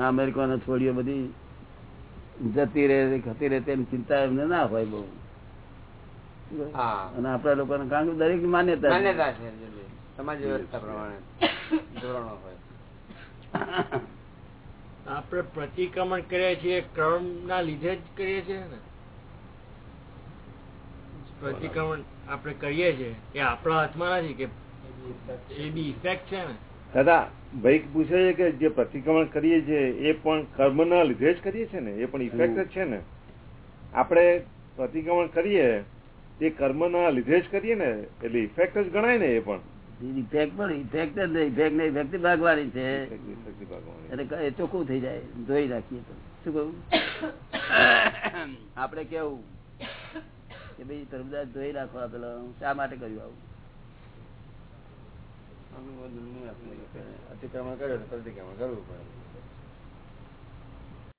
અમેરિકાનો છોડીઓ બધી જતી રહે ખતી રહે તેની ચિંતા એમને ના હોય બહુ. અને આપણા લોકો કારણ કે દરેક માન્યતા છે. માન્યતા છે જુદી. સમાજ વ્યવસ્થા પ્રમાણે ધોરણો હોય. આપણે પ્રતિક્રમણ કરીએ છીએ કર્મ ના લીધે જ કરીએ છીએ ને? પ્રતિક્રમણ આપણે કરીએ છીએ એ આપણા હાથમાં નથી કે એ બી ઇફેક્ટ છે ને? દાદા ભાઈ પૂછે છે કે જે પ્રતિક્રમણ કરીએ છીએ એ પણ કર્મના લીધે જ કરીએ છીએ ને? એ પણ ઇફેક્ટ જ છે ને? આપણે પ્રતિક્રમણ કરીએ તે કર્મના લીધે જ કરીએ ને? એટલે ઇફેક્ટ જ ગણાય ને એ પણ. ઇફેક્ટ પણ ઇફેક્ટ જ નહીં ઇફેક્ટ નહીં ઇફેક્ટ ભાગવાની છે. એટલે એ ચોખ્ખું થઈ જાય ધોઈ રાખીએ તો. શું કહું? આપણે કેવું? કે ભાઈ ધર્મદાસ ધોઈ રાખવા પેલો શા માટે કર્યું આવું. અતિક્રમણ કર્યું તો પ્રતિક્રમણ કરવું પડે.